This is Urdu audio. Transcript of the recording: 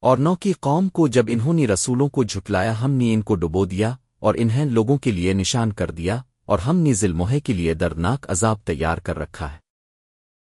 اور نو کی قوم کو جب انہوں نے رسولوں کو جھٹلایا، ہم نے ان کو ڈبو دیا اور انہیں لوگوں کے لیے نشان کر دیا اور ہم نے ذلموہے کے لیے دردناک عذاب تیار کر رکھا ہے۔